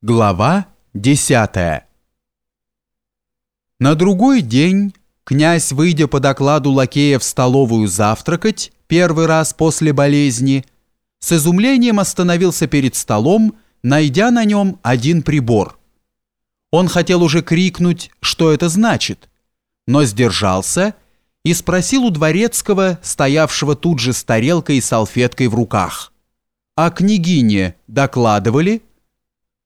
Глава 10 На другой день князь, выйдя по докладу лакея в столовую завтракать, первый раз после болезни, с изумлением остановился перед столом, найдя на нем один прибор. Он хотел уже крикнуть, что это значит, но сдержался и спросил у дворецкого, стоявшего тут же с тарелкой и салфеткой в руках. «А княгине докладывали?»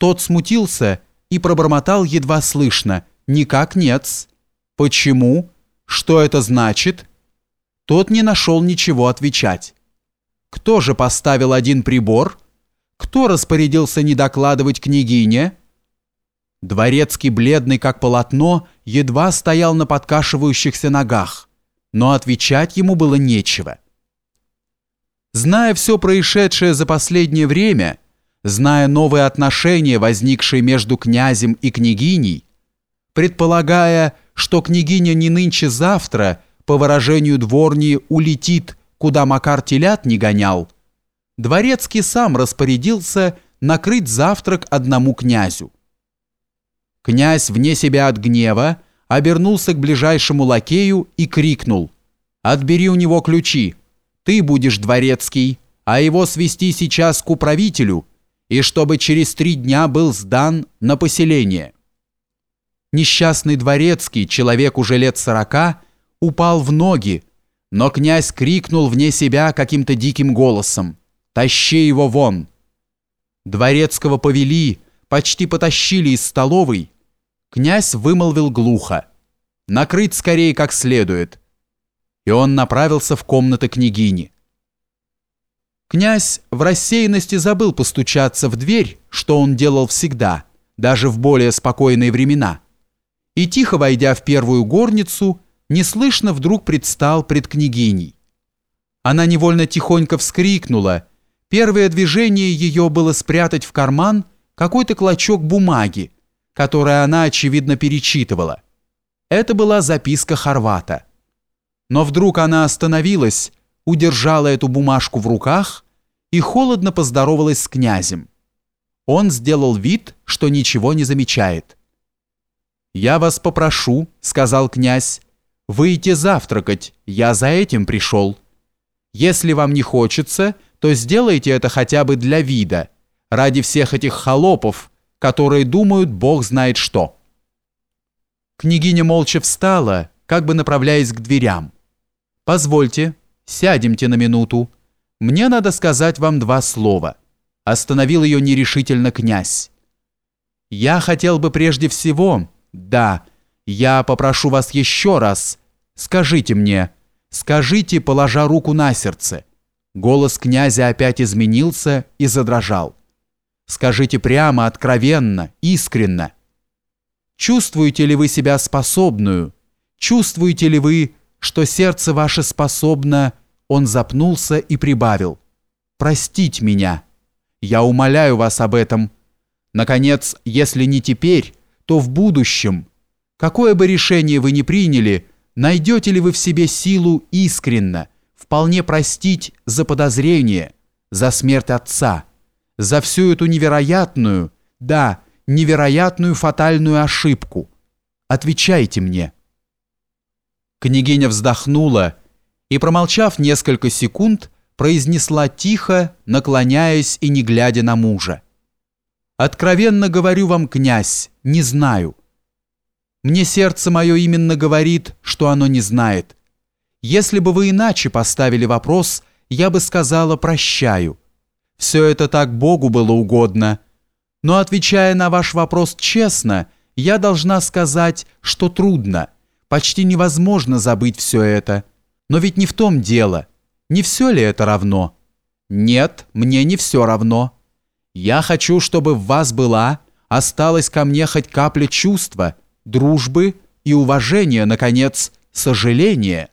Тот смутился и пробормотал едва слышно. «Никак нет». «Почему? Что это значит?» Тот не нашел ничего отвечать. «Кто же поставил один прибор? Кто распорядился не докладывать княгине?» Дворецкий, бледный как полотно, едва стоял на подкашивающихся ногах, но отвечать ему было нечего. Зная все происшедшее за последнее время, зная новые отношения, возникшие между князем и княгиней, предполагая, что княгиня не нынче-завтра, по выражению дворни, улетит, куда Макар телят не гонял, Дворецкий сам распорядился накрыть завтрак одному князю. Князь, вне себя от гнева, обернулся к ближайшему лакею и крикнул «Отбери у него ключи, ты будешь дворецкий, а его свести сейчас к управителю, и чтобы через три дня был сдан на поселение. Несчастный дворецкий, человек уже лет сорока, упал в ноги, но князь крикнул вне себя каким-то диким голосом «Тащи его вон!». Дворецкого повели, почти потащили из столовой. Князь вымолвил глухо «Накрыть скорее как следует». И он направился в комнаты княгини. Князь в рассеянности забыл постучаться в дверь, что он делал всегда, даже в более спокойные времена. И тихо войдя в первую горницу, неслышно вдруг предстал пред княгиней. Она невольно тихонько вскрикнула. Первое движение ее было спрятать в карман какой-то клочок бумаги, который она, очевидно, перечитывала. Это была записка Хорвата. Но вдруг она остановилась, удержала эту бумажку в руках и холодно поздоровалась с князем. Он сделал вид, что ничего не замечает. «Я вас попрошу», — сказал князь, — «выйти завтракать, я за этим пришел. Если вам не хочется, то сделайте это хотя бы для вида, ради всех этих холопов, которые думают бог знает что». Княгиня молча встала, как бы направляясь к дверям. «Позвольте, сядемте на минуту. Мне надо сказать вам два слова. Остановил ее нерешительно князь. Я хотел бы прежде всего, да, я попрошу вас еще раз, скажите мне, скажите, положа руку на сердце. Голос князя опять изменился и задрожал. Скажите прямо, откровенно, искренно. Чувствуете ли вы себя способную? Чувствуете ли вы, что сердце ваше способно он запнулся и прибавил. «Простить меня. Я умоляю вас об этом. Наконец, если не теперь, то в будущем. Какое бы решение вы ни приняли, найдете ли вы в себе силу искренно, вполне простить за подозрение, за смерть отца, за всю эту невероятную, да, невероятную фатальную ошибку? Отвечайте мне». Княгиня вздохнула и, промолчав несколько секунд, произнесла тихо, наклоняясь и не глядя на мужа. «Откровенно говорю вам, князь, не знаю. Мне сердце мое именно говорит, что оно не знает. Если бы вы иначе поставили вопрос, я бы сказала «прощаю». Все это так Богу было угодно. Но отвечая на ваш вопрос честно, я должна сказать, что трудно, почти невозможно забыть все это». Но ведь не в том дело. Не все ли это равно? Нет, мне не все равно. Я хочу, чтобы в вас была, осталась ко мне хоть капля чувства, дружбы и уважения, наконец, сожаления.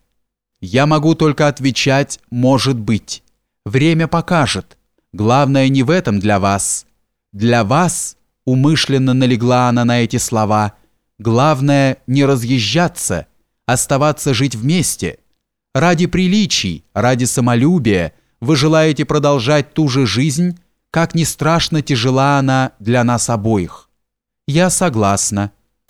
Я могу только отвечать «может быть». Время покажет. Главное не в этом для вас. Для вас, умышленно налегла она на эти слова, главное не разъезжаться, оставаться жить вместе – Ради приличий, ради самолюбия вы желаете продолжать ту же жизнь, как ни страшно тяжела она для нас обоих. Я согласна,